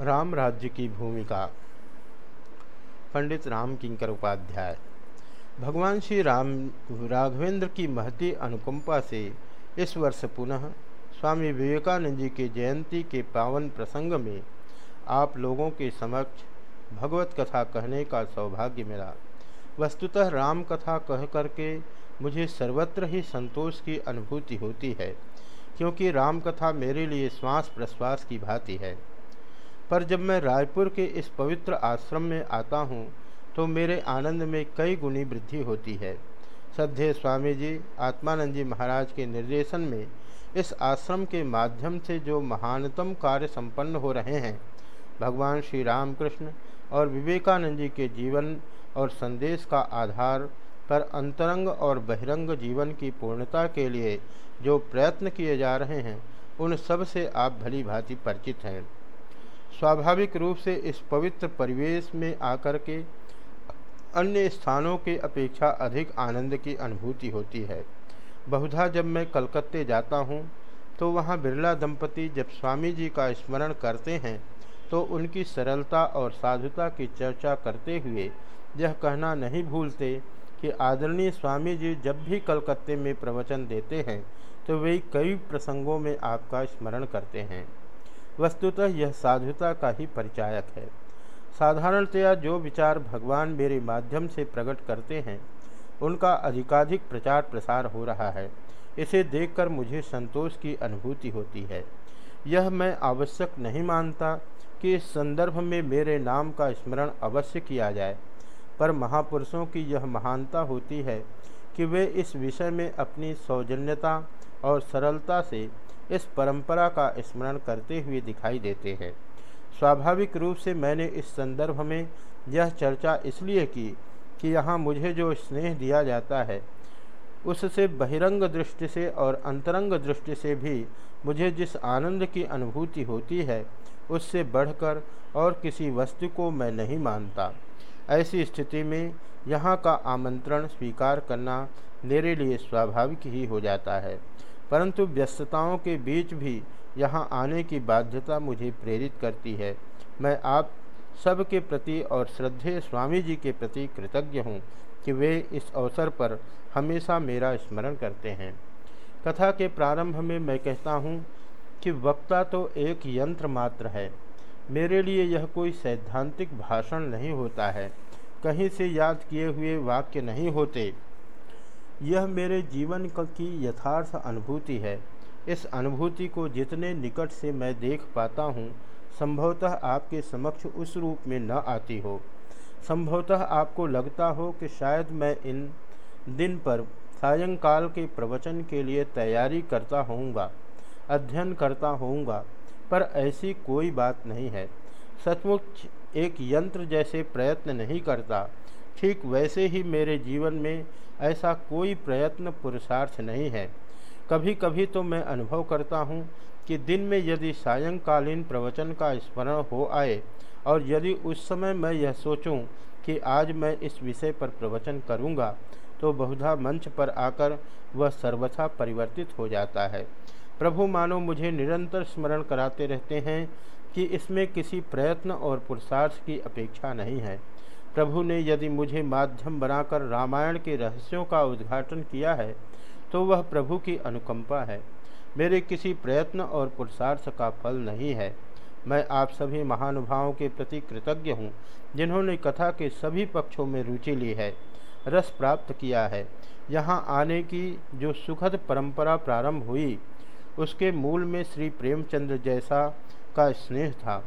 राम राज्य की भूमिका। पंडित राम किंकर उपाध्याय। भगवान श्री राम राघवेंद्र की महती अनुकंपा से इस वर्ष पुनः स्वामी विवेकानंद जी के जयंती के पावन प्रसंग में आप लोगों के समक्ष भगवत कथा कहने का सौभाग्य मिला। वस्तुतः राम कथा कह करके मुझे सर्वत्र ही संतोष की अनुभूति होती है, क्योंकि राम कथा मेरे लिए श्वास प्रश्वास की भांति है। पर जब मैं रायपुर के इस पवित्र आश्रम में आता हूँ तो मेरे आनंद में कई गुनी वृद्धि होती है। सद्य स्वामी जी आत्मानंद जी महाराज के निर्देशन में इस आश्रम के माध्यम से जो महानतम कार्य संपन्न हो रहे हैं, भगवान श्री रामकृष्ण और विवेकानंद जी के जीवन और संदेश का आधार पर अंतरंग और बहिरंग जीवन की पूर्णता के लिए जो प्रयत्न किए जा रहे हैं, उन सबसे आप भली भांति परिचित हैं। स्वाभाविक रूप से इस पवित्र परिवेश में आकर के अन्य स्थानों के अपेक्षा अधिक आनंद की अनुभूति होती है। बहुधा जब मैं कलकत्ते जाता हूँ तो वहाँ बिरला दंपति जब स्वामी जी का स्मरण करते हैं तो उनकी सरलता और साधुता की चर्चा करते हुए यह कहना नहीं भूलते कि आदरणीय स्वामी जी जब भी कलकत्ते में प्रवचन देते हैं तो वे कई प्रसंगों में आपका स्मरण करते हैं। वस्तुतः यह साधुता का ही परिचायक है। साधारणतया जो विचार भगवान मेरे माध्यम से प्रकट करते हैं, उनका अधिकाधिक प्रचार प्रसार हो रहा है। इसे देखकर मुझे संतोष की अनुभूति होती है। यह मैं आवश्यक नहीं मानता कि इस संदर्भ में मेरे नाम का स्मरण अवश्य किया जाए, पर महापुरुषों की यह महानता होती है कि वे इस विषय में अपनी सौजन्यता और सरलता से इस परंपरा का स्मरण करते हुए दिखाई देते हैं। स्वाभाविक रूप से मैंने इस संदर्भ में यह चर्चा इसलिए की कि यहाँ मुझे जो स्नेह दिया जाता है, उससे बहिरंग दृष्टि से और अंतरंग दृष्टि से भी मुझे जिस आनंद की अनुभूति होती है, उससे बढ़कर और किसी वस्तु को मैं नहीं मानता। ऐसी स्थिति में यहाँ का आमंत्रण स्वीकार करना मेरे लिए स्वाभाविक ही हो जाता है। परंतु व्यस्तताओं के बीच भी यहाँ आने की बाध्यता मुझे प्रेरित करती है। मैं आप सब के प्रति और श्रद्धेय स्वामी जी के प्रति कृतज्ञ हूँ कि वे इस अवसर पर हमेशा मेरा स्मरण करते हैं। कथा के प्रारंभ में मैं कहता हूँ कि वक्ता तो एक यंत्र मात्र है। मेरे लिए यह कोई सैद्धांतिक भाषण नहीं होता है। कहीं से याद किए हुए वाक्य नहीं होते। यह मेरे जीवन की यथार्थ अनुभूति है। इस अनुभूति को जितने निकट से मैं देख पाता हूँ, संभवतः आपके समक्ष उस रूप में न आती हो। संभवतः आपको लगता हो कि शायद मैं इन दिन पर सायंकाल के प्रवचन के लिए तैयारी करता होऊँगा, अध्ययन करता होऊँगा, पर ऐसी कोई बात नहीं है। सचमुच एक यंत्र जैसे प्रयत्न नहीं करता, ठीक वैसे ही मेरे जीवन में ऐसा कोई प्रयत्न पुरुषार्थ नहीं है। कभी कभी तो मैं अनुभव करता हूँ कि दिन में यदि सायंकालीन प्रवचन का स्मरण हो आए और यदि उस समय मैं यह सोचूं कि आज मैं इस विषय पर प्रवचन करूँगा तो बहुधा मंच पर आकर वह सर्वथा परिवर्तित हो जाता है। प्रभु मानो मुझे निरंतर स्मरण कराते रहते हैं कि इसमें किसी प्रयत्न और पुरुषार्थ की अपेक्षा नहीं है। प्रभु ने यदि मुझे माध्यम बनाकर रामायण के रहस्यों का उद्घाटन किया है तो वह प्रभु की अनुकंपा है। मेरे किसी प्रयत्न और पुरुषार्थ का फल नहीं है। मैं आप सभी महानुभावों के प्रति कृतज्ञ हूँ, जिन्होंने कथा के सभी पक्षों में रुचि ली है, रस प्राप्त किया है। यहाँ आने की जो सुखद परंपरा प्रारंभ हुई, उसके मूल में श्री प्रेमचंद्र जैसा का स्नेह था।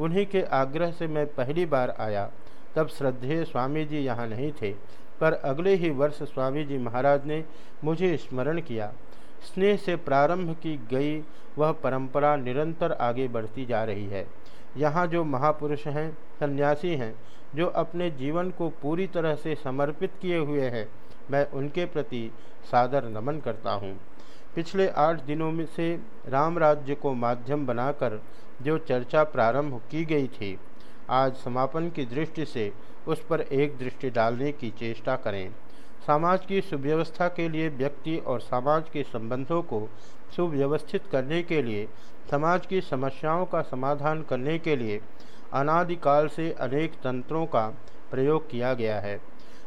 उन्हीं के आग्रह से मैं पहली बार आया। तब श्रद्धेय स्वामी जी यहाँ नहीं थे, पर अगले ही वर्ष स्वामी जी महाराज ने मुझे स्मरण किया। स्नेह से प्रारंभ की गई वह परंपरा निरंतर आगे बढ़ती जा रही है। यहाँ जो महापुरुष हैं, सन्यासी हैं, जो अपने जीवन को पूरी तरह से समर्पित किए हुए हैं, मैं उनके प्रति सादर नमन करता हूँ। पिछले आठ दिनों में से राम राज्य को माध्यम बनाकर जो चर्चा प्रारंभ की गई थी आज समापन की दृष्टि से उस पर एक दृष्टि डालने की चेष्टा करें। समाज की सुव्यवस्था के लिए व्यक्ति और समाज के संबंधों को सुव्यवस्थित करने के लिए, समाज की समस्याओं का समाधान करने के लिए अनादिकाल से अनेक तंत्रों का प्रयोग किया गया है।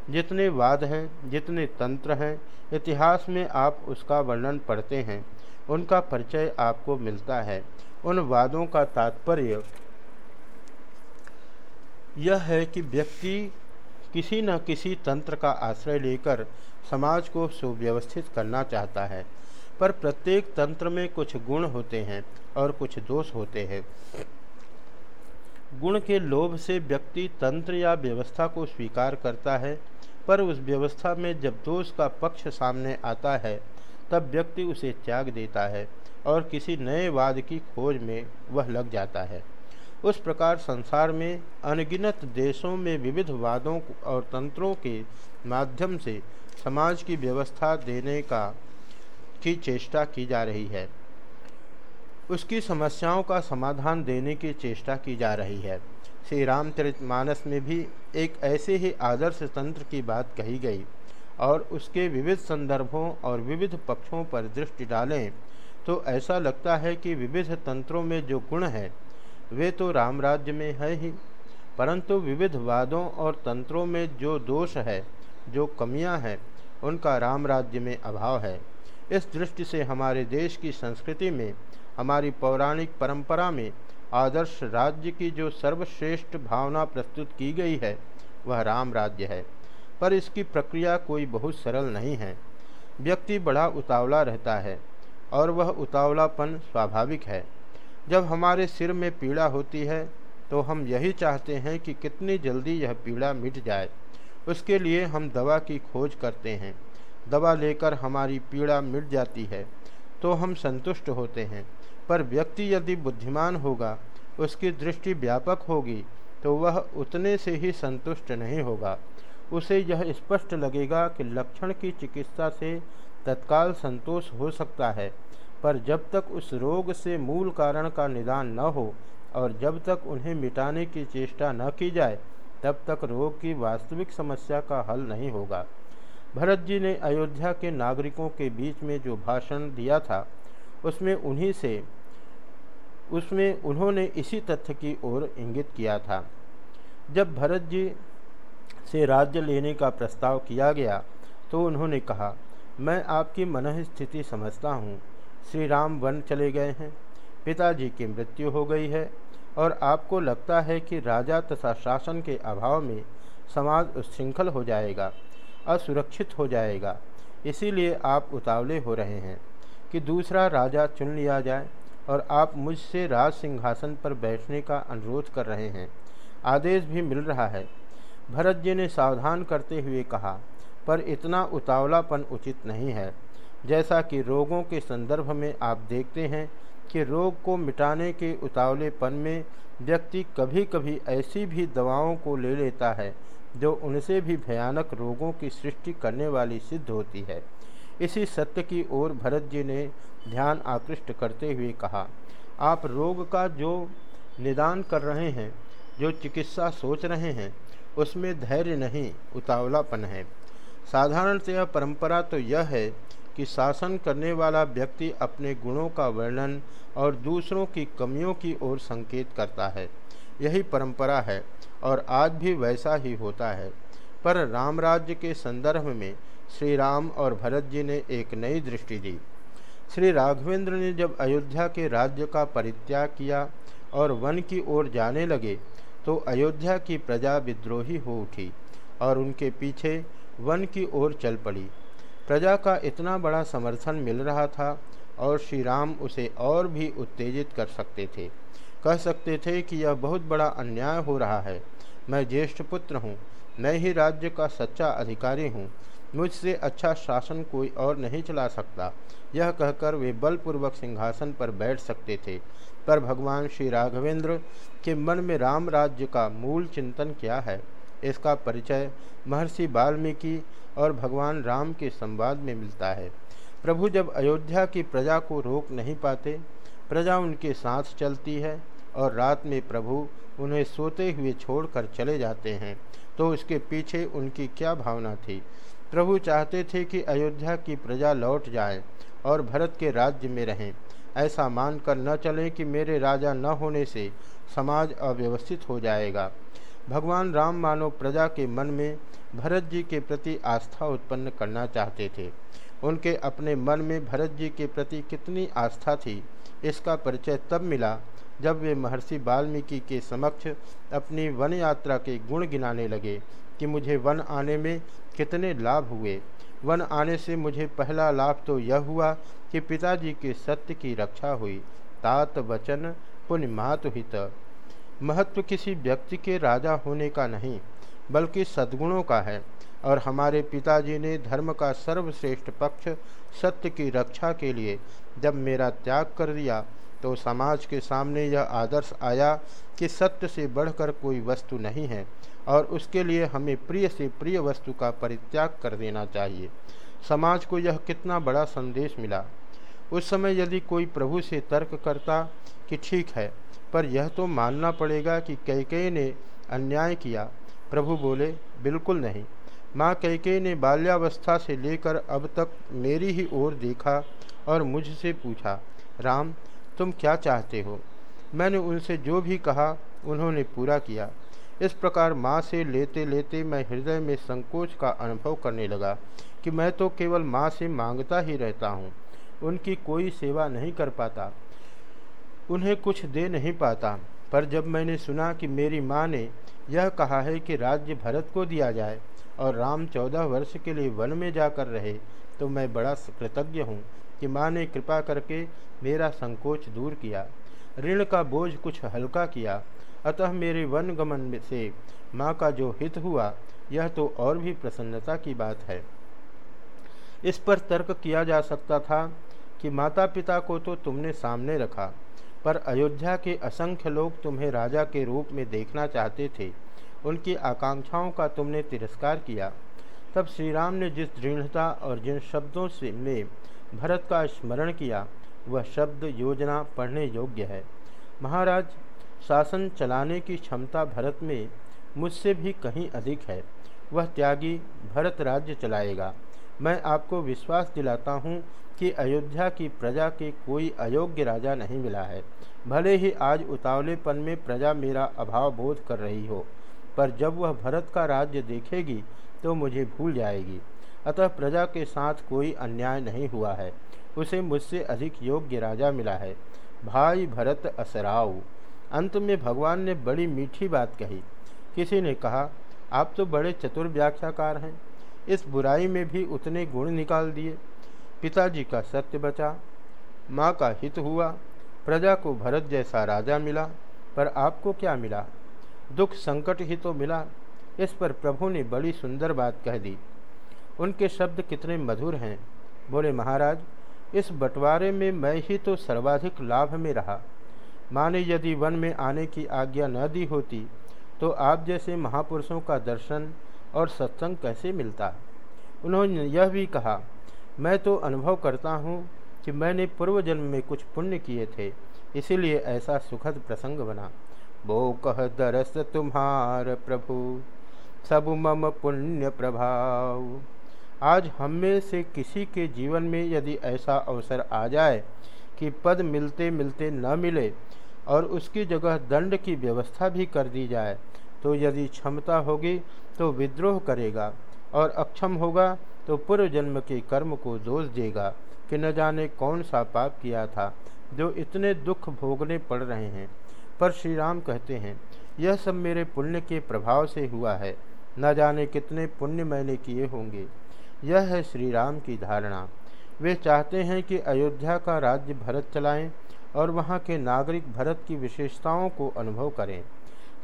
जितने वाद हैं, जितने तंत्र हैं, इतिहास में आप उसका वर्णन पढ़ते हैं, उनका परिचय आपको मिलता है। उन वादों का तात्पर्य यह है कि व्यक्ति किसी न किसी तंत्र का आश्रय लेकर समाज को सुव्यवस्थित करना चाहता है, पर प्रत्येक तंत्र में कुछ गुण होते हैं और कुछ दोष होते हैं। गुण के लोभ से व्यक्ति तंत्र या व्यवस्था को स्वीकार करता है, पर उस व्यवस्था में जब दोष का पक्ष सामने आता है, तब व्यक्ति उसे त्याग देता है और किसी नए वाद की खोज में वह लग जाता है। उस प्रकार संसार में अनगिनत देशों में विविध वादों और तंत्रों के माध्यम से समाज की व्यवस्था देने का, की चेष्टा की जा रही है। उसकी समस्याओं का समाधान देने की चेष्टा की जा रही है। श्री रामचरित मानस में भी एक ऐसे ही आदर्श तंत्र की बात कही गई और उसके विविध संदर्भों और विविध पक्षों पर दृष्टि डालें तो ऐसा लगता है कि विविध तंत्रों में जो गुण हैं वे तो राम राज्य में है ही, परंतु विविध वादों और तंत्रों में जो दोष है, जो कमियाँ हैं, उनका राम राज्य में अभाव है। इस दृष्टि से हमारे देश की संस्कृति में, हमारी पौराणिक परंपरा में आदर्श राज्य की जो सर्वश्रेष्ठ भावना प्रस्तुत की गई है, वह राम राज्य है। पर इसकी प्रक्रिया कोई बहुत सरल नहीं है। व्यक्ति बड़ा उतावला रहता है और वह उतावलापन स्वाभाविक है। जब हमारे सिर में पीड़ा होती है तो हम यही चाहते हैं कि कितनी जल्दी यह पीड़ा मिट जाए। उसके लिए हम दवा की खोज करते हैं। दवा लेकर हमारी पीड़ा मिट जाती है तो हम संतुष्ट होते हैं। पर व्यक्ति यदि बुद्धिमान होगा, उसकी दृष्टि व्यापक होगी तो वह उतने से ही संतुष्ट नहीं होगा। उसे यह स्पष्ट लगेगा कि लक्षण की चिकित्सा से तत्काल संतोष हो सकता है। पर जब तक उस रोग से मूल कारण का निदान न हो और जब तक उन्हें मिटाने की चेष्टा न की जाए, तब तक रोग की वास्तविक समस्या का हल नहीं होगा। भरत जी ने अयोध्या के नागरिकों के बीच में जो भाषण दिया था, उसमें उन्हीं से, उसमें उन्होंने इसी तथ्य की ओर इंगित किया था। जब भरत जी से राज्य लेने का प्रस्ताव किया गया तो उन्होंने कहा, मैं आपकी मन स्थिति समझता हूँ श्री राम वन चले गए हैं। पिताजी की मृत्यु हो गई है और आपको लगता है कि राजा तथा शासन के अभाव में समाज उच्छृंखल हो जाएगा, असुरक्षित हो जाएगा। इसीलिए आप उतावले हो रहे हैं कि दूसरा राजा चुन लिया जाए और आप मुझसे राज सिंहासन पर बैठने का अनुरोध कर रहे हैं। आदेश भी मिल रहा है। भरत जी ने सावधान करते हुए कहा, पर इतना उतावलापन उचित नहीं है। जैसा कि रोगों के संदर्भ में आप देखते हैं कि रोग को मिटाने के उतावलेपन में व्यक्ति कभी कभी ऐसी भी दवाओं को ले लेता है, जो उनसे भी भयानक रोगों की सृष्टि करने वाली सिद्ध होती है। इसी सत्य की ओर भरत जी ने ध्यान आकृष्ट करते हुए कहा, आप रोग का जो निदान कर रहे हैं, जो चिकित्सा सोच रहे हैं, उसमें धैर्य नहीं, उतावलापन है। साधारणतः परंपरा तो यह है कि शासन करने वाला व्यक्ति अपने गुणों का वर्णन और दूसरों की कमियों की ओर संकेत करता है। यही परंपरा है और आज भी वैसा ही होता है। पर राम राज्य के संदर्भ में श्री राम और भरत जी ने एक नई दृष्टि दी। श्री राघवेंद्र ने जब अयोध्या के राज्य का परित्याग किया और वन की ओर जाने लगे तो अयोध्या की प्रजा विद्रोही हो उठी और उनके पीछे वन की ओर चल पड़ी। प्रजा का इतना बड़ा समर्थन मिल रहा था और श्री राम उसे और भी उत्तेजित कर सकते थे। कह सकते थे कि यह बहुत बड़ा अन्याय हो रहा है। मैं ज्येष्ठ पुत्र हूँ। मैं ही राज्य का सच्चा अधिकारी हूँ। मुझसे अच्छा शासन कोई और नहीं चला सकता। यह कहकर वे बलपूर्वक सिंहासन पर बैठ सकते थे। पर भगवान श्री राघवेंद्र के मन में राम राज्य का मूल चिंतन क्या है? इसका परिचय महर्षि वाल्मीकि और भगवान राम के संवाद में मिलता है। प्रभु जब अयोध्या की प्रजा को रोक नहीं पाते, प्रजा उनके साथ चलती है और रात में प्रभु उन्हें सोते हुए छोड़कर चले जाते हैं तो उसके पीछे उनकी क्या भावना थी? प्रभु चाहते थे कि अयोध्या की प्रजा लौट जाए और भरत के राज्य में रहें। ऐसा मानकर न चलें कि मेरे राजा न होने से समाज अव्यवस्थित हो जाएगा। भगवान राम मानो प्रजा के मन में भरत जी के प्रति आस्था उत्पन्न करना चाहते थे। उनके अपने मन में भरत जी के प्रति कितनी आस्था थी, इसका परिचय तब मिला जब वे महर्षि वाल्मीकि के समक्ष अपनी वन यात्रा के गुण गिनाने लगे कि मुझे वन आने में कितने लाभ हुए। वन आने से मुझे पहला लाभ तो यह हुआ कि पिताजी के सत्य की रक्षा हुई। तात वचन पुण्य मातुहित महत्व किसी व्यक्ति के राजा होने का नहीं बल्कि सद्गुणों का है, और हमारे पिताजी ने धर्म का सर्वश्रेष्ठ पक्ष सत्य की रक्षा के लिए जब मेरा त्याग कर दिया तो समाज के सामने यह आदर्श आया कि सत्य से बढ़कर कोई वस्तु नहीं है, और उसके लिए हमें प्रिय से प्रिय वस्तु का परित्याग कर देना चाहिए। समाज को यह कितना बड़ा संदेश मिला। उस समय यदि कोई प्रभु से तर्क करता कि ठीक है, पर यह तो मानना पड़ेगा कि कैके ने अन्याय किया प्रभु बोले, बिल्कुल नहीं। माँ कैके ने बाल्यावस्था से लेकर अब तक मेरी ही ओर देखा और मुझसे पूछा, राम, तुम क्या चाहते हो? मैंने उनसे जो भी कहा, उन्होंने पूरा किया। इस प्रकार माँ से लेते लेते मैं हृदय में संकोच का अनुभव करने लगा कि मैं तो केवल माँ से माँगता ही रहता हूँ। उनकी कोई सेवा नहीं कर पाता, उन्हें कुछ दे नहीं पाता। पर जब मैंने सुना कि मेरी माँ ने यह कहा है कि राज्य भरत को दिया जाए और राम चौदह वर्ष के लिए वन में जाकर रहे तो मैं बड़ा कृतज्ञ हूँ कि माँ ने कृपा करके मेरा संकोच दूर किया। ऋण का बोझ कुछ हल्का किया। अतः मेरे वन गमन से माँ का जो हित हुआ, यह तो और भी प्रसन्नता की बात है। इस पर तर्क किया जा सकता था कि माता पिता को तो तुमने सामने रखा। पर अयोध्या के असंख्य लोग तुम्हें राजा के रूप में देखना चाहते थे। उनकी आकांक्षाओं का तुमने तिरस्कार किया। तब श्री राम ने जिस दृढ़ता और जिन शब्दों से में भरत का स्मरण किया, वह शब्द योजना पढ़ने योग्य है। महाराज, शासन चलाने की क्षमता भरत में मुझसे भी कहीं अधिक है। वह त्यागी भरत राज्य चलाएगा। मैं आपको विश्वास दिलाता हूँ कि अयोध्या की प्रजा के कोई अयोग्य राजा नहीं मिला है। भले ही आज उतावलेपन में प्रजा मेरा अभाव बोध कर रही हो, पर जब वह भरत का राज्य देखेगी तो मुझे भूल जाएगी। अतः प्रजा के साथ कोई अन्याय नहीं हुआ है। उसे मुझसे अधिक योग्य राजा मिला है। भाई भरत असराव अंत में भगवान ने बड़ी मीठी बात कही। किसी ने कहा, आप तो बड़े चतुर व्याख्याकार हैं। इस बुराई में भी उतने गुण निकाल दिए। पिताजी का सत्य बचा, माँ का हित हुआ, प्रजा को भरत जैसा राजा मिला, पर आपको क्या मिला? दुख संकट ही तो मिला। इस पर प्रभु ने बड़ी सुंदर बात कह दी। उनके शब्द कितने मधुर हैं। बोले, महाराज, इस बंटवारे में मैं ही तो सर्वाधिक लाभ में रहा। माँ ने यदि वन में आने की आज्ञा न दी होती तो आप जैसे महापुरुषों का दर्शन और सत्संग कैसे मिलता? उन्होंने यह भी कहा मैं तो अनुभव करता हूँ कि मैंने पूर्व जन्म में कुछ पुण्य किए थे, इसीलिए ऐसा सुखद प्रसंग बना। वो कह, दरस तुम्हार प्रभु, सब मम पुण्य प्रभाव। आज हम में से किसी के जीवन में यदि ऐसा अवसर आ जाए कि पद मिलते मिलते न मिले और उसकी जगह दंड की व्यवस्था भी कर दी जाए तो यदि क्षमता होगी तो विद्रोह करेगा और अक्षम होगा तो पूर्व जन्म के कर्म को दोष देगा कि न जाने कौन सा पाप किया था, जो इतने दुख भोगने पड़ रहे हैं। पर श्री राम कहते हैं, यह सब मेरे पुण्य के प्रभाव से हुआ है। न जाने कितने पुण्य मैंने किए होंगे। यह है श्री राम की धारणा। वे चाहते हैं कि अयोध्या का राज्य भरत चलाएँ और वहाँ के नागरिक भरत की विशेषताओं को अनुभव करें।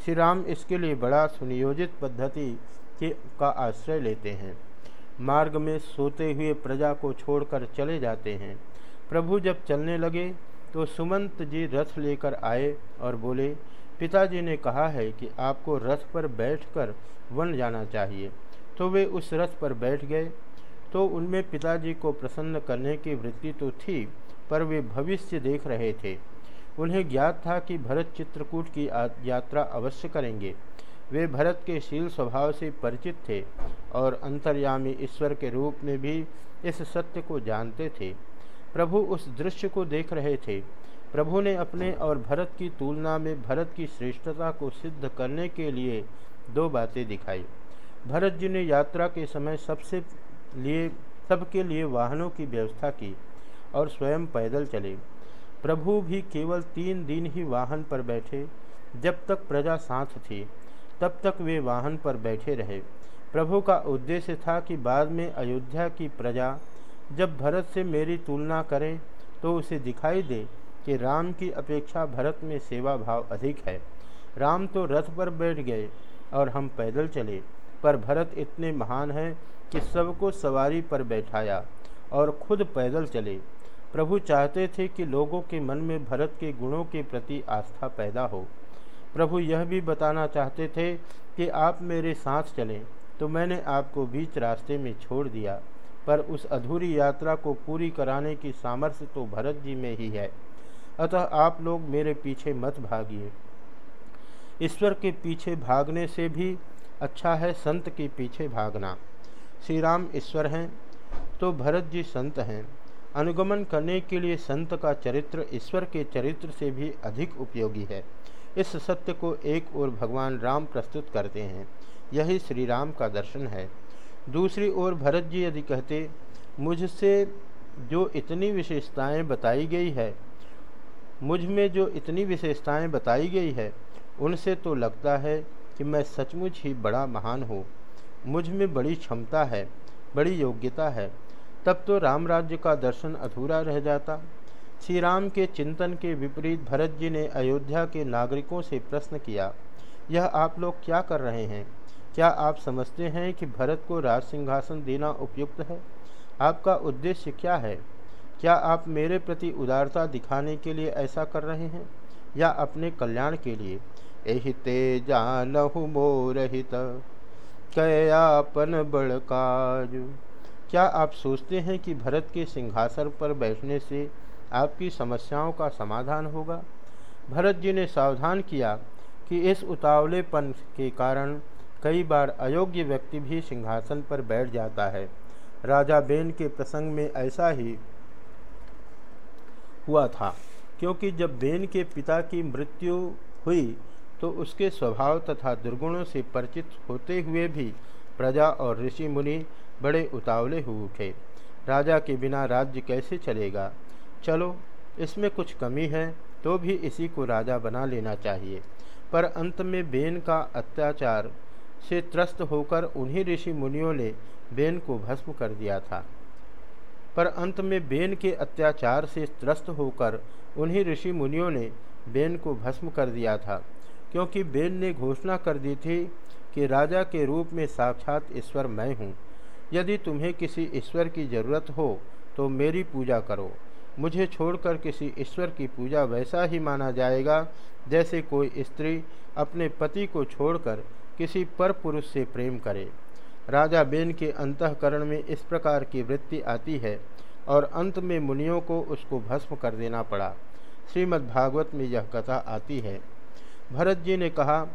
श्री राम इसके लिए बड़ा सुनियोजित पद्धति के का आश्रय लेते हैं। मार्ग में सोते हुए प्रजा को छोड़कर चले जाते हैं। प्रभु जब चलने लगे तो सुमंत जी रथ लेकर आए और बोले, पिताजी ने कहा है कि आपको रथ पर बैठकर वन जाना चाहिए। तो वे उस रथ पर बैठ गए। तो उनमें पिताजी को प्रसन्न करने की वृत्ति तो थी, पर वे भविष्य देख रहे थे। उन्हें ज्ञात था कि भरत चित्रकूट की यात्रा अवश्य करेंगे। वे भरत के शील स्वभाव से परिचित थे और अंतर्यामी ईश्वर के रूप में भी इस सत्य को जानते थे। प्रभु उस दृश्य को देख रहे थे। प्रभु ने अपने और भरत की तुलना में भरत की श्रेष्ठता को सिद्ध करने के लिए दो बातें दिखाई। भरत जी ने यात्रा के समय सबसे लिए, सबके लिए वाहनों की व्यवस्था की और स्वयं पैदल चले। प्रभु भी केवल तीन दिन ही वाहन पर बैठे, जब तक प्रजा साथ थी। तब तक वे वाहन पर बैठे रहे। प्रभु का उद्देश्य था कि बाद में अयोध्या की प्रजा जब भरत से मेरी तुलना करे तो उसे दिखाई दे कि राम की अपेक्षा भरत में सेवा भाव अधिक है। राम तो रथ पर बैठ गए और हम पैदल चले, पर भरत इतने महान हैं कि सबको सवारी पर बैठाया और खुद पैदल चले। प्रभु चाहते थे कि लोगों के मन में भरत के गुणों के प्रति आस्था पैदा हो। प्रभु यह भी बताना चाहते थे कि आप मेरे साथ चलें। तो मैंने आपको बीच रास्ते में छोड़ दिया, पर उस अधूरी यात्रा को पूरी कराने की सामर्थ्य तो भरत जी में ही है। अतः आप लोग मेरे पीछे मत भागिए। ईश्वर के पीछे भागने से भी अच्छा है संत के पीछे भागना। श्री राम ईश्वर हैं तो भरत जी संत हैं। अनुगमन करने के लिए संत का चरित्र ईश्वर के चरित्र से भी अधिक उपयोगी है। इस सत्य को एक ओर भगवान राम प्रस्तुत करते हैं। यही श्री राम का दर्शन है। दूसरी ओर भरत जी यदि कहते, मुझसे जो इतनी विशेषताएँ बताई गई है, मुझमें जो इतनी विशेषताएँ बताई गई है, उनसे तो लगता है कि मैं सचमुच ही बड़ा महान हूँ। मुझमें बड़ी क्षमता है, बड़ी योग्यता है। तब तो राम राज्य का दर्शन अधूरा रह जाता। श्री राम के चिंतन के विपरीत भरत जी ने अयोध्या के नागरिकों से प्रश्न किया, यह आप लोग क्या कर रहे हैं? क्या आप समझते हैं कि भरत को राज सिंहासन देना उपयुक्त है? आपका उद्देश्य क्या है? क्या आप मेरे प्रति उदारता दिखाने के लिए ऐसा कर रहे हैं या अपने कल्याण के लिए? एहि ते जानहु मोरहित कयापन बड़काज क्या आप सोचते हैं कि भरत के सिंहासन पर बैठने से आपकी समस्याओं का समाधान होगा। भरत जी ने सावधान किया कि इस उतावलेपन के कारण कई बार अयोग्य व्यक्ति भी सिंहासन पर बैठ जाता है। राजा बेन के प्रसंग में ऐसा ही हुआ था, क्योंकि जब बेन के पिता की मृत्यु हुई तो उसके स्वभाव तथा दुर्गुणों से परिचित होते हुए भी प्रजा और ऋषि मुनि बड़े उतावले हो उठे। राजा के बिना राज्य कैसे चलेगा? चलो, इसमें कुछ कमी है तो भी इसी को राजा बना लेना चाहिए। पर अंत में बेन का अत्याचार से त्रस्त होकर उन्हीं ऋषि मुनियों ने बेन को भस्म कर दिया था। पर अंत में बेन के अत्याचार से त्रस्त होकर उन्हीं ऋषि मुनियों ने बेन को भस्म कर दिया था, क्योंकि बेन ने घोषणा कर दी थी कि राजा के रूप में साक्षात ईश्वर मैं हूँ। यदि तुम्हें किसी ईश्वर की ज़रूरत हो तो मेरी पूजा करो। मुझे छोड़कर किसी ईश्वर की पूजा वैसा ही माना जाएगा जैसे कोई स्त्री अपने पति को छोड़कर किसी पर पुरुष से प्रेम करे। राजा बेन के अंतकरण में इस प्रकार की वृत्ति आती है और अंत में मुनियों को उसको भस्म कर देना पड़ा। श्रीमद्भागवत में यह कथा आती है। भरत जी ने कहा,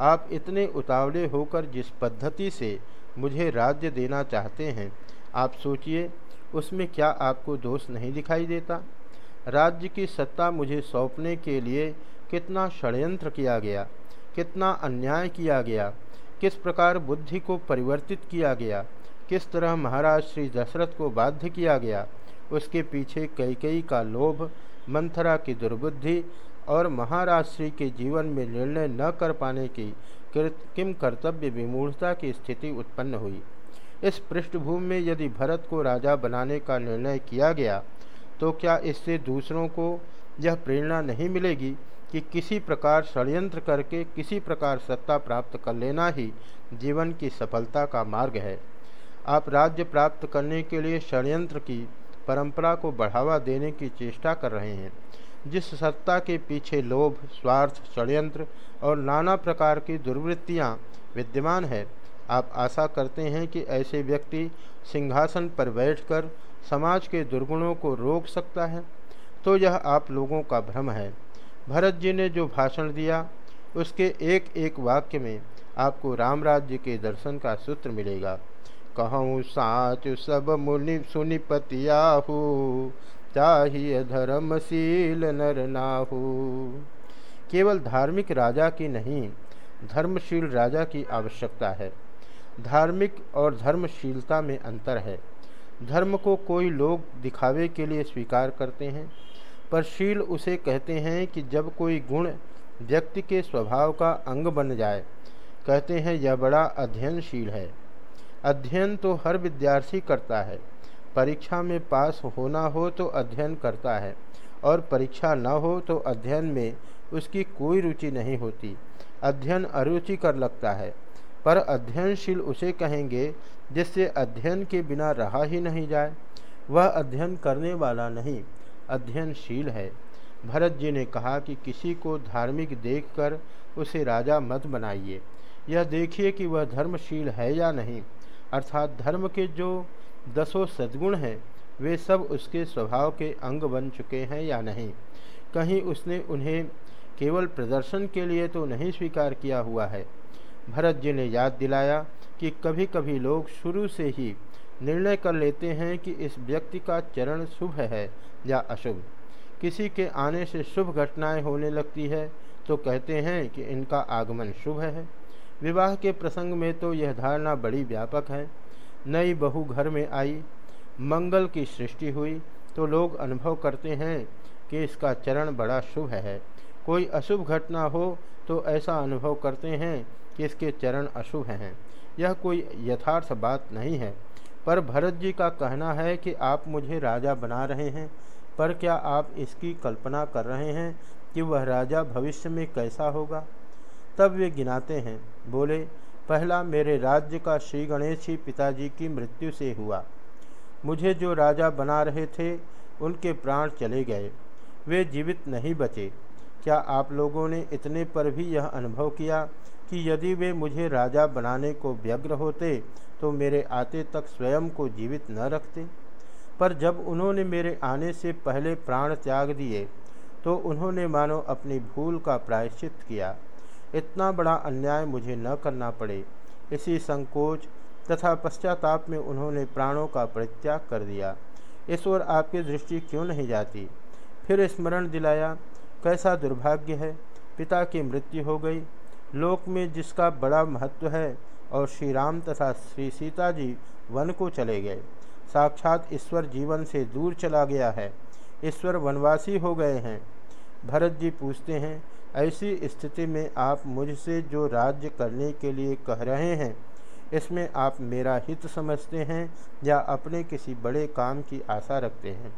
आप इतने उतावले होकर जिस पद्धति से मुझे राज्य देना चाहते हैं, आप सोचिए उसमें क्या आपको दोष नहीं दिखाई देता? राज्य की सत्ता मुझे सौंपने के लिए कितना षड्यंत्र किया गया? कितना अन्याय किया गया? किस प्रकार बुद्धि को परिवर्तित किया गया? किस तरह महाराज श्री दशरथ को बाध्य किया गया? उसके पीछे कई कई का लोभ, मंथरा की दुर्बुद्धि और महाराज श्री के जीवन में निर्णय न कर पाने की किम कर्तव्य विमूढ़ता की स्थिति उत्पन्न हुई। इस पृष्ठभूमि में यदि भरत को राजा बनाने का निर्णय किया गया तो क्या इससे दूसरों को यह प्रेरणा नहीं मिलेगी कि किसी प्रकार षड्यंत्र करके किसी प्रकार सत्ता प्राप्त कर लेना ही जीवन की सफलता का मार्ग है? आप राज्य प्राप्त करने के लिए षड्यंत्र की परंपरा को बढ़ावा देने की चेष्टा कर रहे हैं। जिस सत्ता के पीछे लोभ, स्वार्थ, षड्यंत्र और नाना प्रकार की दुर्वृत्तियाँ विद्यमान है आप आशा करते हैं कि ऐसे व्यक्ति सिंहासन पर बैठकर समाज के दुर्गुणों को रोक सकता है? तो यह आप लोगों का भ्रम है। भरत जी ने जो भाषण दिया, उसके एक एक वाक्य में आपको राम राज्य के दर्शन का सूत्र मिलेगा। कहूँ, साच सब मुनि सुनिपतियाहू चाहिए धर्मशील नर नाहू। केवल धार्मिक राजा की नहीं, धर्मशील राजा की आवश्यकता है। धार्मिक और धर्मशीलता में अंतर है। धर्म को कोई लोग दिखावे के लिए स्वीकार करते हैं, पर शील उसे कहते हैं कि जब कोई गुण व्यक्ति के स्वभाव का अंग बन जाए, कहते हैं यह बड़ा अध्ययनशील है। अध्ययन तो हर विद्यार्थी करता है। परीक्षा में पास होना हो तो अध्ययन करता है, और परीक्षा न हो तो अध्ययन में उसकी कोई रुचि नहीं होती। अध्ययन अरुचि कर लगता है। पर अध्ययनशील उसे कहेंगे, जिससे अध्ययन के बिना रहा ही नहीं जाए। वह अध्ययन करने वाला नहीं, अध्ययनशील है। भरत जी ने कहा कि किसी को धार्मिक देखकर उसे राजा मत बनाइए। यह देखिए कि वह धर्मशील है या नहीं। अर्थात धर्म के जो दसों सद्गुण हैं, वे सब उसके स्वभाव के अंग बन चुके हैं या नहीं। कहीं उसने उन्हें केवल प्रदर्शन के लिए तो नहीं स्वीकार किया हुआ है। भरत जी ने याद दिलाया कि कभी कभी लोग शुरू से ही निर्णय कर लेते हैं कि इस व्यक्ति का चरण शुभ है या अशुभ। किसी के आने से शुभ घटनाएँ होने लगती है तो कहते हैं कि इनका आगमन शुभ है। विवाह के प्रसंग में तो यह धारणा बड़ी व्यापक है। नई बहू घर में आई, मंगल की सृष्टि हुई तो लोग अनुभव करते हैं कि इसका चरण बड़ा शुभ है। कोई अशुभ घटना हो तो ऐसा अनुभव करते हैं कि इसके चरण अशुभ हैं? यह कोई यथार्थ बात नहीं है। पर भरत जी का कहना है कि आप मुझे राजा बना रहे हैं, पर क्या आप इसकी कल्पना कर रहे हैं कि वह राजा भविष्य में कैसा होगा? तब वे गिनाते हैं। बोले, पहला मेरे राज्य का श्री गणेश ही पिताजी की मृत्यु से हुआ। मुझे जो राजा बना रहे थे, उनके प्राण चले गए। वे जीवित नहीं बचे। क्या आप लोगों ने इतने पर भी यह अनुभव किया कि यदि वे मुझे राजा बनाने को व्यग्र होते तो मेरे आते तक स्वयं को जीवित न रखते। पर जब उन्होंने मेरे आने से पहले प्राण त्याग दिए तो उन्होंने मानो अपनी भूल का प्रायश्चित किया। इतना बड़ा अन्याय मुझे न करना पड़े। इसी संकोच तथा पश्चाताप में उन्होंने प्राणों का परित्याग कर दिया। इस ओर आपकी दृष्टि क्यों नहीं जाती? फिर स्मरण दिलाया, कैसा दुर्भाग्य है, पिता की मृत्यु हो गई लोक में जिसका बड़ा महत्व है और श्री राम तथा श्री सीता जी वन को चले गए। साक्षात ईश्वर जीवन से दूर चला गया है। ईश्वर वनवासी हो गए हैं। भरत जी पूछते हैं, ऐसी स्थिति में आप मुझसे जो राज्य करने के लिए कह रहे हैं, इसमें आप मेरा हित समझते हैं या अपने किसी बड़े काम की आशा रखते हैं?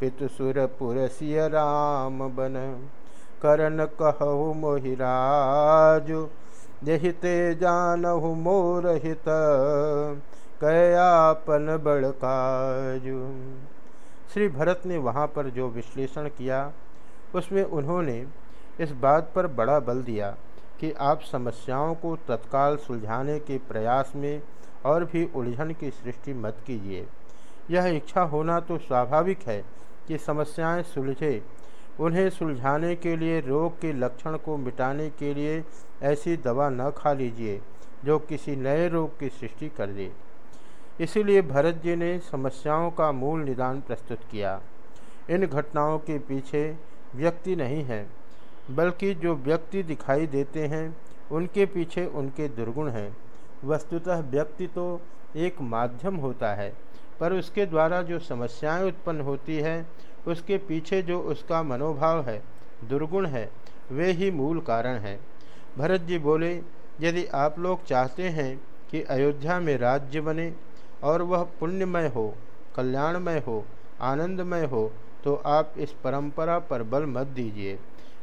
पितुसुर पुरसिय राम बन। करन कहु मोहिराजु यही ते जानहु मोर हित कयापन बड़काजु श्री भरत ने वहाँ पर जो विश्लेषण किया, उसमें उन्होंने इस बात पर बड़ा बल दिया कि आप समस्याओं को तत्काल सुलझाने के प्रयास में और भी उलझन की सृष्टि मत कीजिए। यह इच्छा होना तो स्वाभाविक है कि समस्याएँ सुलझे उन्हें सुलझाने के लिए, रोग के लक्षण को मिटाने के लिए ऐसी दवा न खा लीजिए, जो किसी नए रोग की सृष्टि कर दे। इसीलिए भरत जी ने समस्याओं का मूल निदान प्रस्तुत किया। इन घटनाओं के पीछे व्यक्ति नहीं है, बल्कि जो व्यक्ति दिखाई देते हैं, उनके पीछे उनके दुर्गुण हैं। वस्तुतः व्यक्ति तो एक माध्यम होता है, पर उसके द्वारा जो समस्याएँ उत्पन्न होती है उसके पीछे जो उसका मनोभाव है, दुर्गुण है, वे ही मूल कारण हैं। भरत जी बोले, यदि आप लोग चाहते हैं कि अयोध्या में राज्य बने और वह पुण्यमय हो, कल्याणमय हो, आनंदमय हो तो आप इस परंपरा पर बल मत दीजिए।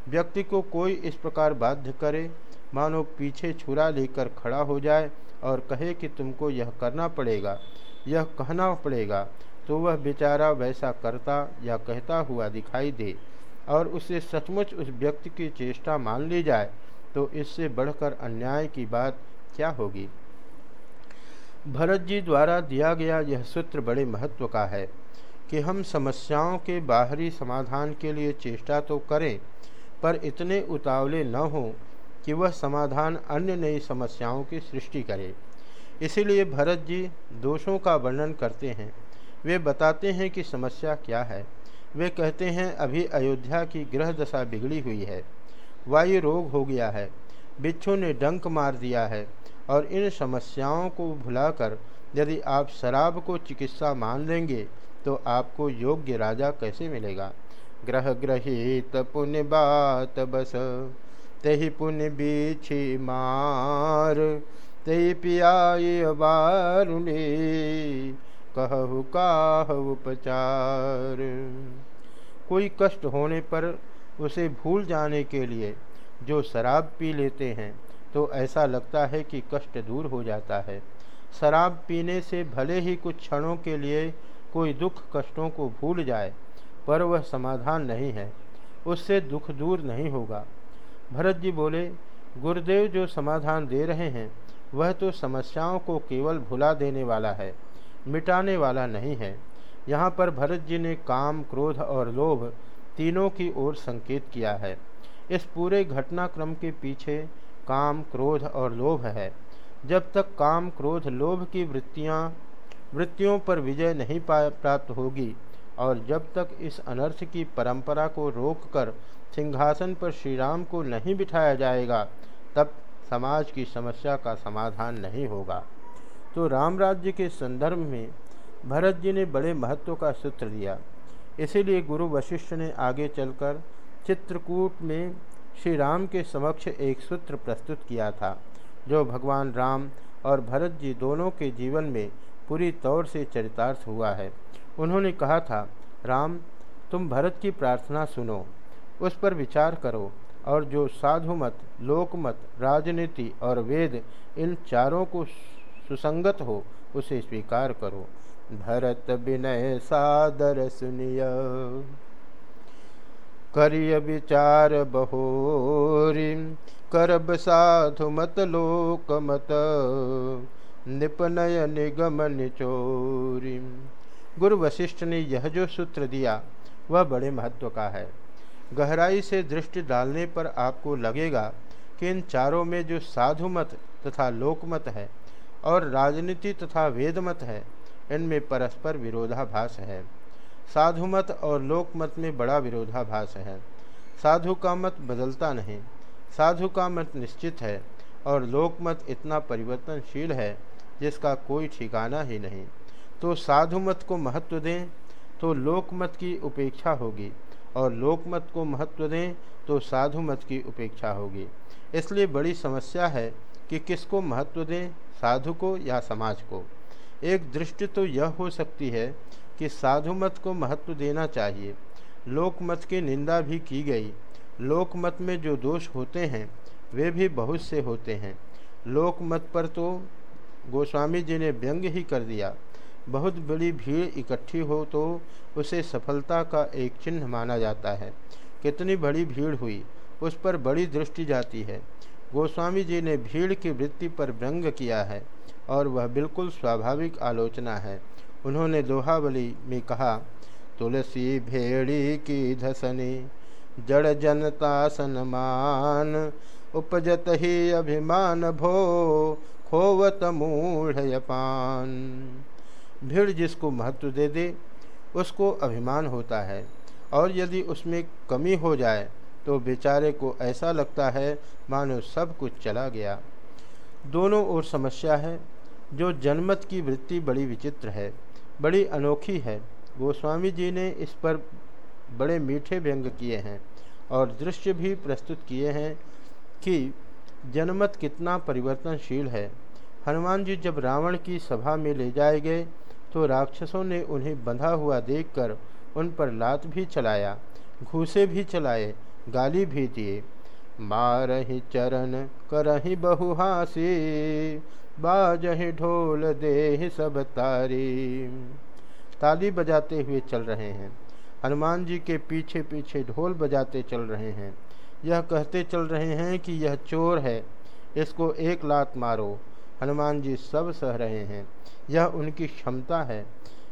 व्यक्ति को कोई इस प्रकार बाध्य करे, मानो पीछे छुरा लेकर खड़ा हो जाए और कहे कि तुमको यह करना पड़ेगा, यह कहना पड़ेगा तो वह बेचारा वैसा करता या कहता हुआ दिखाई दे और उसे सचमुच उस व्यक्ति की चेष्टा मान ली जाए तो इससे बढ़कर अन्याय की बात क्या होगी? भरत जी द्वारा दिया गया यह सूत्र बड़े महत्व का है कि हम समस्याओं के बाहरी समाधान के लिए चेष्टा तो करें, पर इतने उतावले न हों कि वह समाधान अन्य नई समस्याओं की सृष्टि करे। इसीलिए भरत जी दोषों का वर्णन करते हैं। वे बताते हैं कि समस्या क्या है। वे कहते हैं, अभी अयोध्या की ग्रह दशा बिगड़ी हुई है। वायु रोग हो गया है। बिच्छू ने डंक मार दिया है और इन समस्याओं को भुलाकर यदि आप शराब को चिकित्सा मान लेंगे तो आपको योग्य राजा कैसे मिलेगा? ग्रह ग्रहित पुण्य बात बस। तही पुण्य बीछी मार। तही पियाई बारुणे कहु, काह उपचार। कोई कष्ट होने पर उसे भूल जाने के लिए जो शराब पी लेते हैं तो ऐसा लगता है कि कष्ट दूर हो जाता है। शराब पीने से भले ही कुछ क्षणों के लिए कोई दुख कष्टों को भूल जाए, पर वह समाधान नहीं है। उससे दुख दूर नहीं होगा। भरत जी बोले, गुरुदेव जो समाधान दे रहे हैं, वह तो समस्याओं को केवल भुला देने वाला है। मिटाने वाला नहीं है। यहाँ पर भरत जी ने काम, क्रोध और लोभ तीनों की ओर संकेत किया है। इस पूरे घटनाक्रम के पीछे काम, क्रोध और लोभ है। जब तक काम, क्रोध, लोभ की वृत्तियाँ, वृत्तियों पर विजय नहीं प्राप्त होगी और जब तक इस अनर्थ की परंपरा को रोककर सिंहासन पर श्री राम को नहीं बिठाया जाएगा, तब समाज की समस्या का समाधान नहीं होगा। तो राम राज्य के संदर्भ में भरत जी ने बड़े महत्व का सूत्र दिया। इसीलिए गुरु वशिष्ठ ने आगे चलकर चित्रकूट में श्री राम के समक्ष एक सूत्र प्रस्तुत किया था, जो भगवान राम और भरत जी दोनों के जीवन में पूरी तौर से चरितार्थ हुआ है। उन्होंने कहा था, राम, तुम भरत की प्रार्थना सुनो, उस पर विचार करो, और जो साधुमत लोकमत राजनीति और वेद इन चारों को सुसंगत हो, उसे स्वीकार करो। भरत विनय सादर सुनिय। करिय विचार बहोरी, करब साधु मत लोक मत। निपनय निगम निचोरी। गुरु वशिष्ठ ने यह जो सूत्र दिया, वह बड़े महत्व का है। गहराई से दृष्टि डालने पर आपको लगेगा कि इन चारों में जो साधु मत तथा लोकमत है और राजनीति तथा वेदमत है, इनमें परस्पर विरोधाभास है। साधु मत और लोक मत में बड़ा विरोधाभास है। साधु का मत बदलता नहीं, साधु का मत निश्चित है और लोक मत इतना परिवर्तनशील है, जिसका कोई ठिकाना ही नहीं। तो साधु मत को महत्व दें तो लोक मत की उपेक्षा होगी, और लोक मत को महत्व दें तो साधु मत की उपेक्षा होगी। इसलिए बड़ी समस्या है कि किसको महत्व दें, साधु को या समाज को? एक दृष्टि तो यह हो सकती है कि साधु मत को महत्व देना चाहिए। लोकमत की निंदा भी की गई। लोकमत में जो दोष होते हैं, वे भी बहुत से होते हैं। लोकमत पर तो गोस्वामी जी ने व्यंग ही कर दिया। बहुत बड़ी भीड़ इकट्ठी हो तो उसे सफलता का एक चिन्ह माना जाता है। कितनी बड़ी भीड़ हुई, उस पर बड़ी दृष्टि जाती है। गोस्वामी जी ने भीड़ की वृत्ति पर व्यंग किया है और वह बिल्कुल स्वाभाविक आलोचना है। उन्होंने दोहावली में कहा, तुलसी भेड़ी की धसनी, जड़ जनता सनमान, उपजत ही अभिमान भो, खोवत मूढ़ यपान। भीड़ जिसको महत्व दे दे, उसको अभिमान होता है और यदि उसमें कमी हो जाए तो बेचारे को ऐसा लगता है मानो सब कुछ चला गया। दोनों ओर समस्या है। जो जनमत की वृत्ति बड़ी विचित्र है, बड़ी अनोखी है। गोस्वामी जी ने इस पर बड़े मीठे व्यंग किए हैं और दृश्य भी प्रस्तुत किए हैं कि जनमत कितना परिवर्तनशील है। हनुमान जी जब रावण की सभा में ले जाए गए तो राक्षसों ने उन्हें बंधा हुआ देखकर उन पर लात भी चलाया, घूसे भी चलाए गाली भी दिए। मारही चरण करही बहुहासी बाजही ढोल दे सब तारी। ताली बजाते हुए चल रहे हैं। हनुमान जी के पीछे पीछे ढोल बजाते चल रहे हैं। यह कहते चल रहे हैं कि यह चोर है, इसको एक लात मारो। हनुमान जी सब सह रहे हैं। यह उनकी क्षमता है।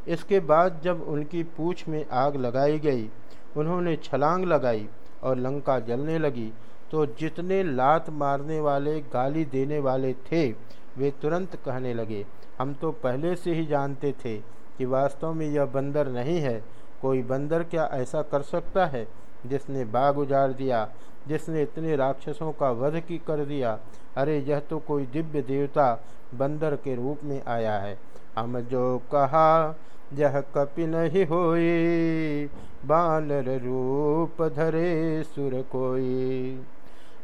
इसके बाद जब उनकी पूछ में आग लगाई गई, उन्होंने छलांग लगाई और लंका जलने लगी तो जितने लात मारने वाले, गाली देने वाले थे, वे तुरंत कहने लगे, हम तो पहले से ही जानते थे कि वास्तव में यह बंदर नहीं है। कोई बंदर क्या ऐसा कर सकता है? जिसने बाग उजाड़ दिया, जिसने इतने राक्षसों का वध की कर दिया। अरे, यह तो कोई दिव्य देवता बंदर के रूप में आया है। हम जो कहा यह कपि नहीं होई, बानर रूप धरे सुर कोई।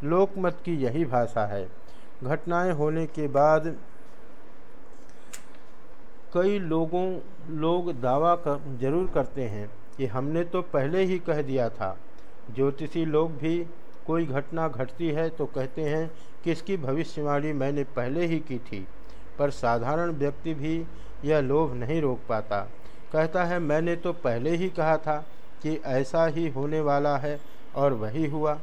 लोकमत की यही भाषा है। घटनाएँ होने के बाद कई लोगों, लोग दावा कर, ज़रूर करते हैं कि हमने तो पहले ही कह दिया था। ज्योतिषी लोग भी, कोई घटना घटती है तो कहते हैं कि इसकी भविष्यवाणी मैंने पहले ही की थी? पर साधारण व्यक्ति भी यह लोभ नहीं रोक पाता। कहता है, मैंने तो पहले ही कहा था कि ऐसा ही होने वाला है और वही हुआ।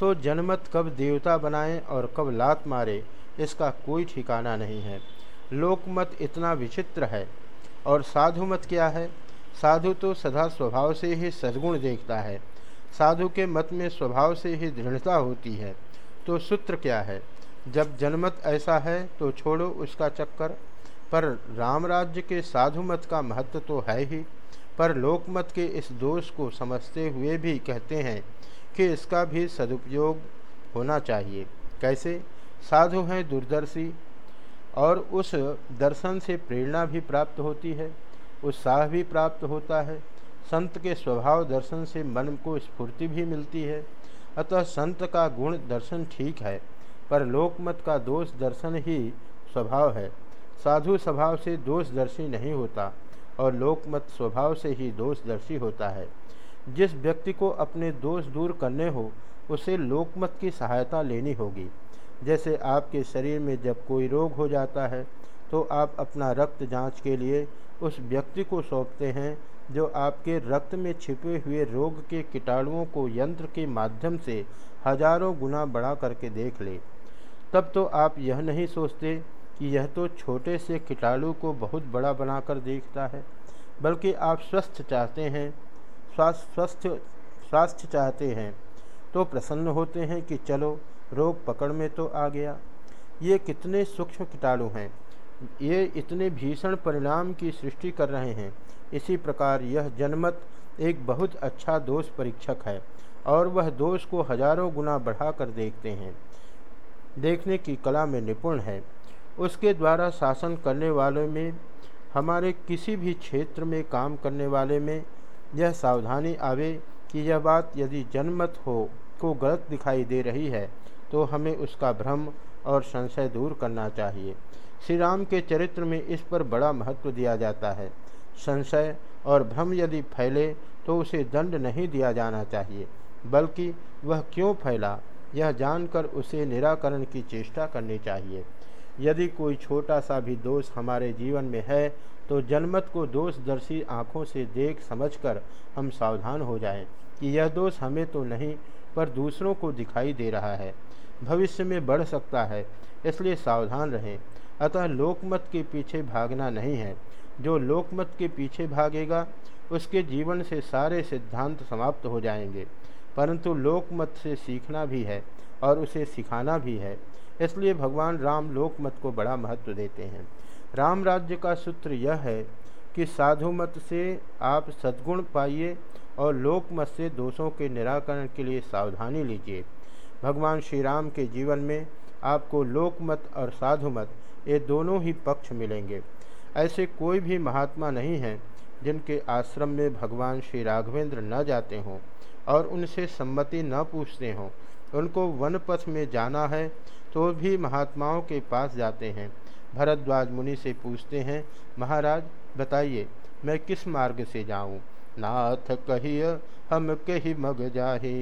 तो जनमत कब देवता बनाए और कब लात मारे, इसका कोई ठिकाना नहीं है। लोकमत इतना विचित्र है। और साधु मत क्या है? साधु तो सदा स्वभाव से ही सद्गुण देखता है। साधु के मत में स्वभाव से ही दृढ़ता होती है। तो सूत्र क्या है? जब जनमत ऐसा है तो छोड़ो उसका चक्कर। पर राम राज्य के साधु मत का महत्व तो है ही, पर लोकमत के इस दोष को समझते हुए भी कहते हैं कि इसका भी सदुपयोग होना चाहिए। कैसे? साधु हैं दूरदर्शी, और उस दर्शन से प्रेरणा भी प्राप्त होती है, उत्साह भी प्राप्त होता है। संत के स्वभाव दर्शन से मन को स्फूर्ति भी मिलती है। अतः संत का गुण दर्शन ठीक है, पर लोकमत का दोष दर्शन ही स्वभाव है। साधु स्वभाव से दोषदर्शी नहीं होता और लोकमत स्वभाव से ही दोषदर्शी होता है। जिस व्यक्ति को अपने दोष दूर करने हो, उसे लोकमत की सहायता लेनी होगी। जैसे आपके शरीर में जब कोई रोग हो जाता है तो आप अपना रक्त जाँच के लिए उस व्यक्ति को सौंपते हैं जो आपके रक्त में छिपे हुए रोग के कीटाणुओं को यंत्र के माध्यम से हज़ारों गुना बढ़ा करके देख ले। तब तो आप यह नहीं सोचते कि यह तो छोटे से कीटाणु को बहुत बड़ा बनाकर देखता है, बल्कि आप स्वस्थ चाहते हैं स्वास्थ्य स्वस्थ, स्वास्थ्य चाहते हैं तो प्रसन्न होते हैं कि चलो, रोग पकड़ में तो आ गया। ये कितने सूक्ष्म कीटाणु हैं, ये इतने भीषण परिणाम की सृष्टि कर रहे हैं। इसी प्रकार यह जनमत एक बहुत अच्छा दोष परीक्षक है, और वह दोष को हज़ारों गुना बढ़ाकर देखते हैं। देखने की कला में निपुण है। उसके द्वारा शासन करने वालों में, हमारे किसी भी क्षेत्र में काम करने वाले में यह सावधानी आवे कि यह बात यदि जनमत हो, को गलत दिखाई दे रही है तो हमें उसका भ्रम और संशय दूर करना चाहिए। श्री राम के चरित्र में इस पर बड़ा महत्व दिया जाता है। संशय और भ्रम यदि फैले तो उसे दंड नहीं दिया जाना चाहिए, बल्कि वह क्यों फैला, यह जानकर उसे निराकरण की चेष्टा करनी चाहिए। यदि कोई छोटा सा भी दोष हमारे जीवन में है तो जनमत को दोषदर्शी आँखों से देख समझकर हम सावधान हो जाएँ कि यह दोष हमें तो नहीं, पर दूसरों को दिखाई दे रहा है। भविष्य में बढ़ सकता है, इसलिए सावधान रहें। अतः लोकमत के पीछे भागना नहीं है। जो लोकमत के पीछे भागेगा, उसके जीवन से सारे सिद्धांत समाप्त हो जाएँगे। परंतु लोकमत से सीखना भी है और उसे सिखाना भी है। इसलिए भगवान राम लोकमत को बड़ा महत्व देते हैं। राम राज्य का सूत्र यह है कि साधु मत से आप सद्गुण पाइए और लोकमत से दोषों के निराकरण के लिए सावधानी लीजिए। भगवान श्री राम के जीवन में आपको लोकमत और साधु मत, ये दोनों ही पक्ष मिलेंगे। ऐसे कोई भी महात्मा नहीं हैं जिनके आश्रम में भगवान श्री राघवेंद्र न जाते हों और उनसे सम्मति न पूछते हों। उनको वन पथ में जाना है तो भी महात्माओं के पास जाते हैं भरद्वाज मुनि से पूछते हैं, महाराज, बताइए, मैं किस मार्ग से जाऊँ? नाथ कहिय, हम कही मग जाहे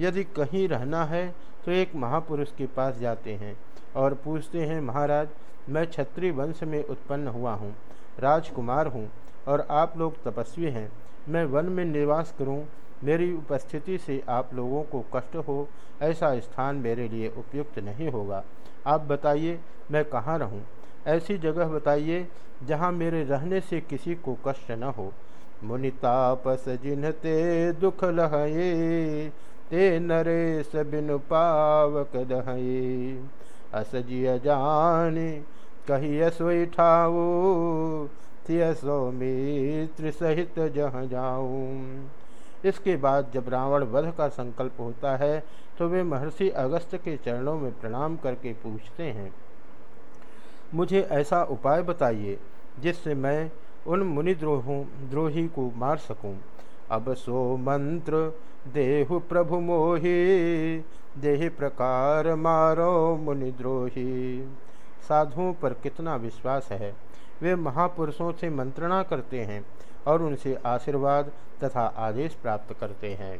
यदि कहीं रहना है तो एक महापुरुष के पास जाते हैं और पूछते हैं, महाराज, मैं क्षत्रिय वंश में उत्पन्न हुआ हूँ, राजकुमार हूँ और आप लोग तपस्वी हैं, मैं वन में निवास करूँ मेरी उपस्थिति से आप लोगों को कष्ट हो, ऐसा स्थान मेरे लिए उपयुक्त नहीं होगा। आप बताइए, मैं कहाँ रहूँ? ऐसी जगह बताइए, जहाँ मेरे रहने से किसी को कष्ट न हो। मुनितापस जिन्हते दुख लहे ते नरेश बिनु पावक दहये। असजिय जान कही सोई ठाऊ थिय सौमित्र सहित जहाँ जाऊँ। इसके बाद जब रावण वध का संकल्प होता है तो वे महर्षि अगस्त के चरणों में प्रणाम करके पूछते हैं, मुझे ऐसा उपाय बताइए, जिससे मैं उन मुनिद्रोहों द्रोही को मार सकूँ। अब सो मंत्र, देहु प्रभु मोही, देह प्रकार मारो मुनिद्रोही साधुओं पर कितना विश्वास है वे महापुरुषों से मंत्रणा करते हैं और उनसे आशीर्वाद तथा आदेश प्राप्त करते हैं।